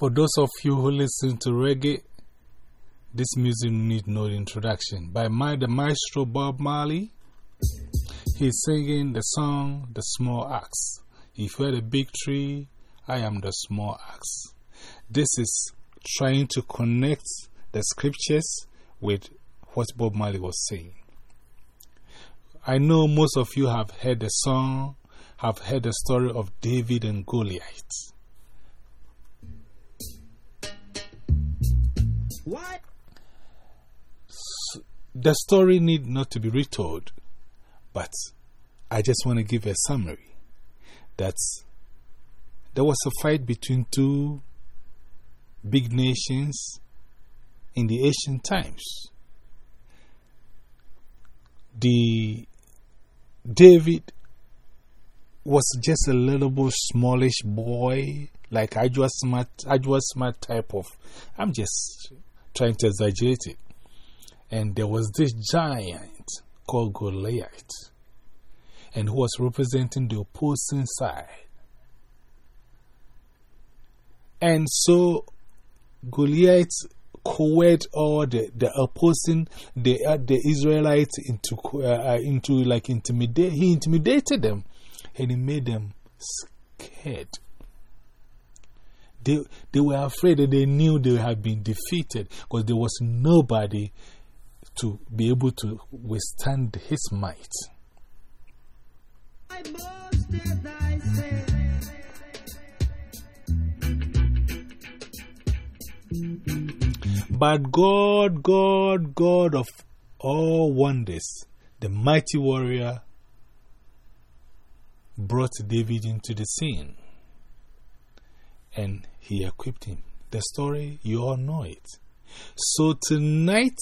For those of you who listen to reggae, this music needs no introduction. By my, the maestro Bob Marley, he's singing the song The Small Axe. If you're the big tree, I am the small axe. This is trying to connect the scriptures with what Bob Marley was saying. I know most of you have heard the song, have heard the story of David and Goliath. What? the story need not to be retold, but I just want to give a summary that there was a fight between two big nations in the ancient times. The David was just a little bit smallish boy, like I was smart, I was smart type of. I'm just trying to exaggerate it. And there was this giant called Goliath, and who was representing the opposing side. And so Goliath coerced all the, the opposing, the, uh, the Israelites into, uh, into like intimidate. He intimidated them and he made them scared. They, they were afraid that they knew they had been defeated because there was nobody to be able to withstand his might. But God, God, God of all wonders, the mighty warrior, brought David into the scene and he equipped him. The story, you all know it. So tonight,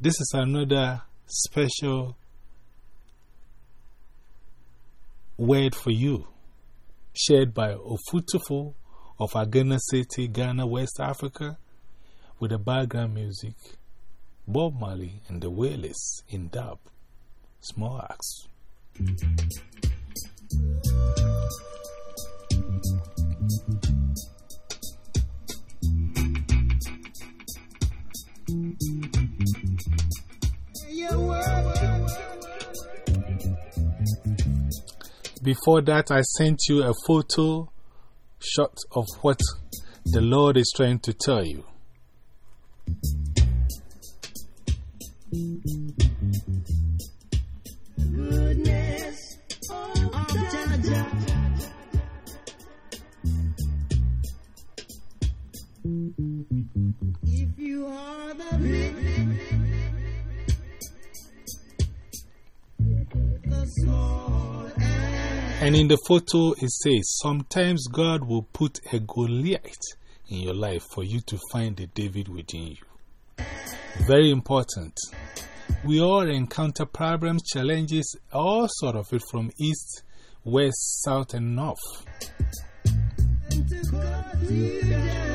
this is another special word for you, shared by Ofutufo of Agana City, Ghana, West Africa, with the background music, Bob Marley and the Wailers in dub, Small Axe. Before that, I sent you a photo shot of what the Lord is trying to tell you. Goodness, oh, If you are the And in the photo, it says, Sometimes God will put a Goliath in your life for you to find the David within you. Very important. We all encounter problems, challenges, all sort of it from east, west, south, and north.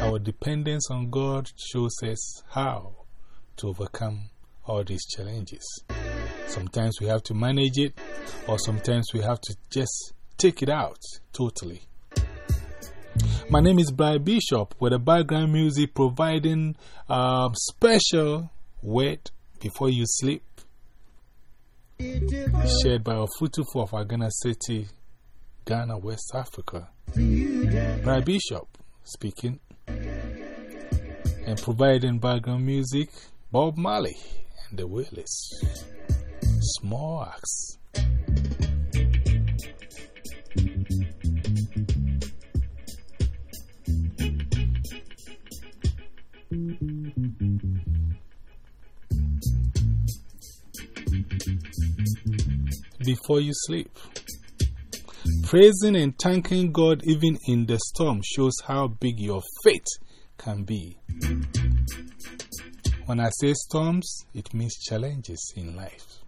Our dependence on God shows us how to overcome all these challenges. Sometimes we have to manage it, or sometimes we have to just take it out totally. My name is Brian Bishop with the background music providing um, special word before you sleep. Shared by Ofutufo of Agana City, Ghana, West Africa. Brian Bishop speaking and providing background music, Bob Marley and the Wailers. Small Axe. Before you sleep. Praising and thanking God even in the storm shows how big your faith can be. When I say storms, it means challenges in life.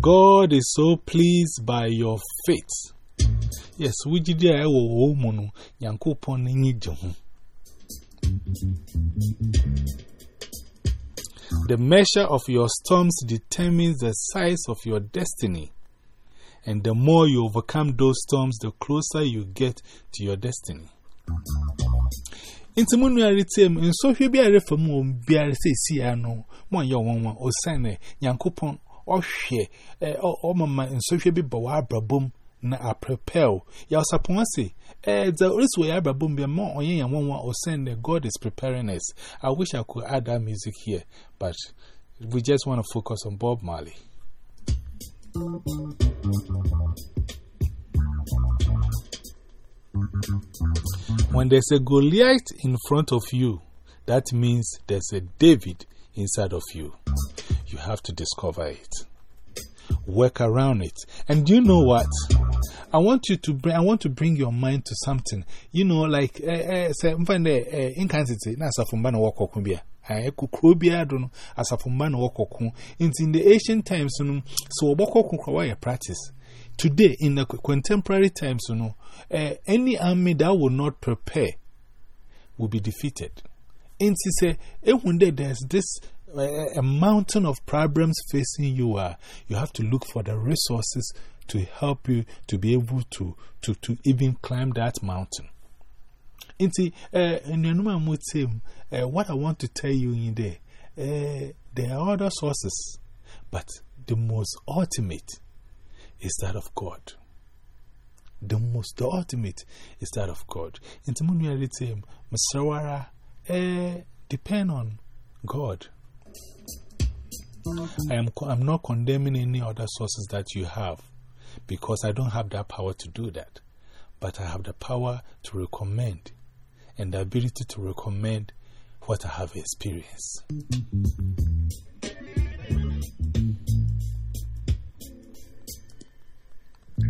God is so pleased by your faith. Yes, we did a eh, woman, Yanko Poning The measure of your storms determines the size of your destiny. And the more you overcome those storms, the closer you get to your destiny. Into moon, I retain, and so he'll be a reform, be a say, see, I know, one young woman, or Sane, Yankupon, or share, or mamma, and so she'll be Bawabra boom. Na a prepare. Ya sapon say, eh, the this way Abra boom be more on or send God is preparing us. I wish I could add that music here, but we just want to focus on Bob Marley. When there's a Goliath in front of you, that means there's a David inside of you. You have to discover it, work around it. And you know what? I want you to bring, I want to bring your mind to something. You know, like, eh, eh say, mfande, eh, incantity, na safumbana wako kumbia. Ah, eh, kukro bia do no asafomba ah, na wokoko in the ancient times no so obokoko kwa ya practice today in the contemporary times no uh, any army that will not prepare will be defeated. In say ehunde there's this uh, a mountain of problems facing you are you have to look for the resources to help you to be able to to to even climb that mountain. Inti, uh, uh, what I want to tell you in there, uh, there are other sources, but the most ultimate is that of God. The most, the ultimate is that of God. Inti, munu ya rite, Masrawara, uh, depend on God. I am, I'm not condemning any other sources that you have because I don't have that power to do that. But I have the power to recommend and the ability to recommend what I have experienced.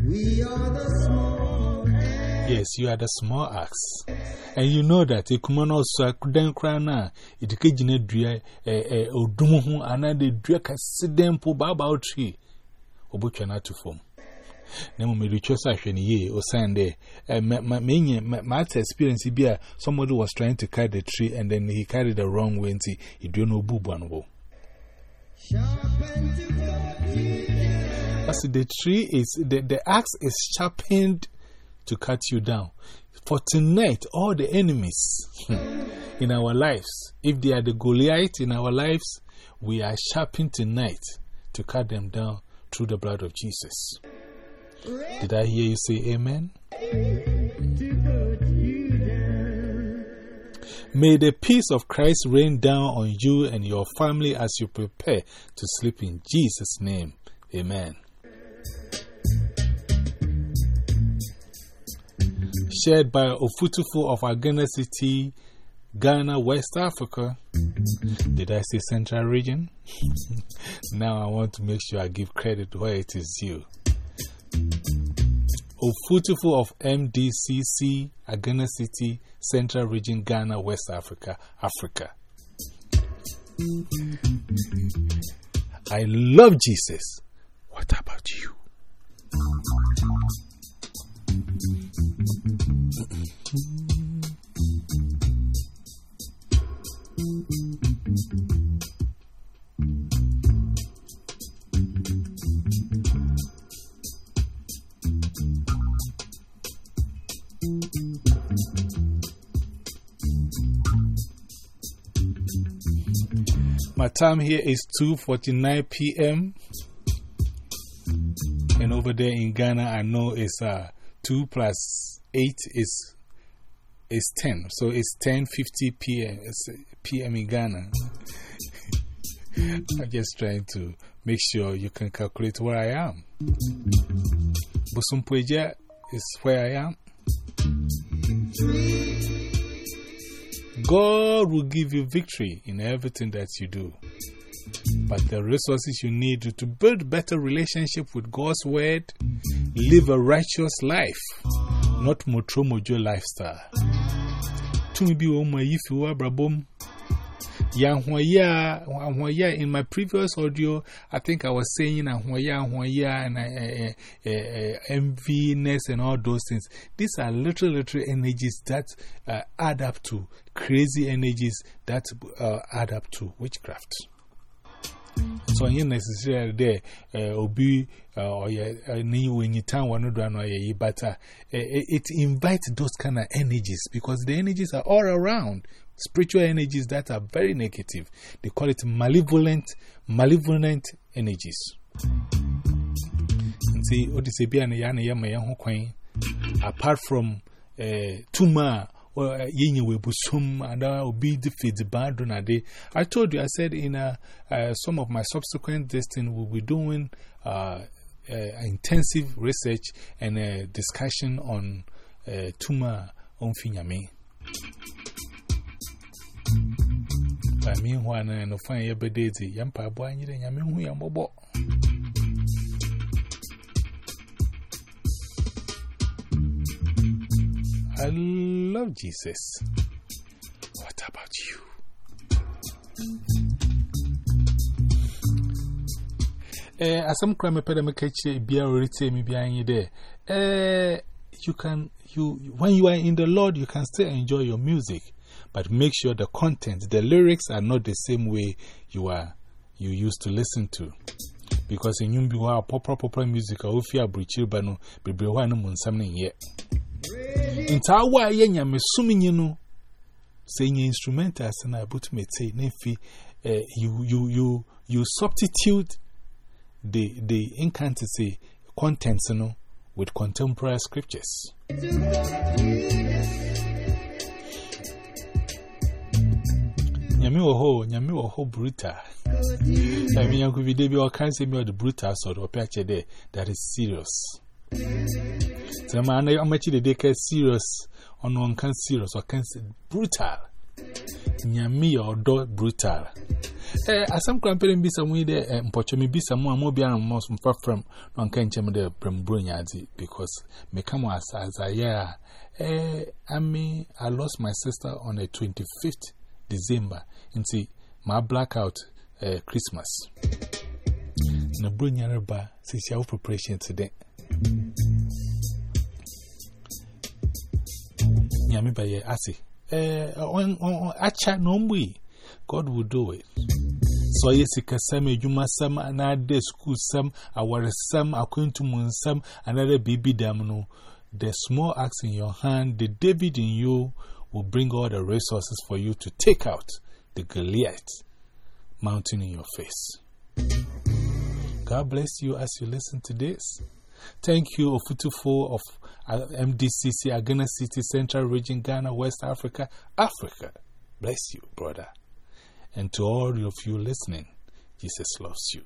We are the small Yes, you are the small axe. And you know that a common also couldn't cry now. It can a drea a dumuhu another drink a sidempo baba tree. Obuchana to form. Nemo me rechosa asheni ye or sande. My experience be somebody was trying to cut the tree and then he carried the wrong way and he do no boo one wo. sharpened together. As the tree is, the, the axe is sharpened to cut you down. For tonight, all the enemies hmm, in our lives, if they are the Goliath in our lives, we are sharpened tonight to cut them down through the blood of Jesus. Did I hear you say amen? May the peace of Christ rain down on you and your family as you prepare to sleep in Jesus' name. Amen. Shared by Ofutufu of Agana City, Ghana, West Africa. Did I say Central Region? now I want to make sure I give credit where it is due. Ofutufu of MDCC, Agana City, Central Region, Ghana, West Africa, Africa. I love Jesus. What about you? My time here is 2.49 p.m. And over there in Ghana, I know it's uh, 2 plus 8 is, is 10. So it's 10.50 p.m. Uh, PM in Ghana. I'm just trying to make sure you can calculate where I am. Busumpueja is where I am. God will give you victory in everything that you do. But the resources you need to build better relationship with God's word, live a righteous life, not motro mojo lifestyle. To me be oma if you are brabom. Yahwaya, Yahwaya, in my previous audio, I think I was saying Yahwaya, Yahwaya, and uh, enviness and all those things. These are little, little energies that uh, add up to crazy energies that uh, add up to witchcraft. So, you necessarily there, uh, obi, uh, or when you turn one or ye, but uh, it invites those kind of energies because the energies are all around. Spiritual energies that are very negative. They call it malevolent, malevolent energies. See, what is a yama young queen apart from Tuma or Yini Webusum and I'll be defeated bad on a day. I told you, I said in uh, uh, some of my subsequent destiny, we'll be doing uh, intensive research and discussion on Tuma on Finyame. By meanwhile, no fine every day, Yampa boy, and Yamin, we I love Jesus. What about you? As some crime epidemic be already me behind you there. You can, you, when you are in the Lord, you can still enjoy your music, but make sure the content, the lyrics are not the same way you are, you used to listen to. Because in you be proper, proper music, I will fear breachil bano, be brewan moon something yet. Nta awa ye nyame suminyi no say nye instrumental asana but me say nefi eh you you you you substitute the the incantancy contents no with contemporary scriptures. Nyame wo ho nyame brutal I mean you could be there can't say me the brutal sort of picture there that is serious so, man, I'm actually they can serious on one can serious or can brutal. Nyami or do brutal. Eh, as some cramping be some way there, and poach me be some more mobile and most far from non can chim the Brembrunyadi because me come as as a year. Eh, I mean, I lost my sister on the 25th December. And see, my blackout uh, Christmas. Nabrunyaraba, since you have preparation today. Nyami baye asi. Eh, on acha no mwi. God will do it. So yesika sam ejuma sam another school sam aware sam akwentum sam another baby dam no. The small axe in your hand, the David in you will bring all the resources for you to take out the Goliath mountain in your face. God bless you as you listen to this. Thank you, Ofutufo of uh, MDCC, Agana City, Central Region, Ghana, West Africa, Africa. Bless you, brother. And to all of you listening, Jesus loves you.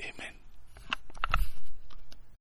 Amen.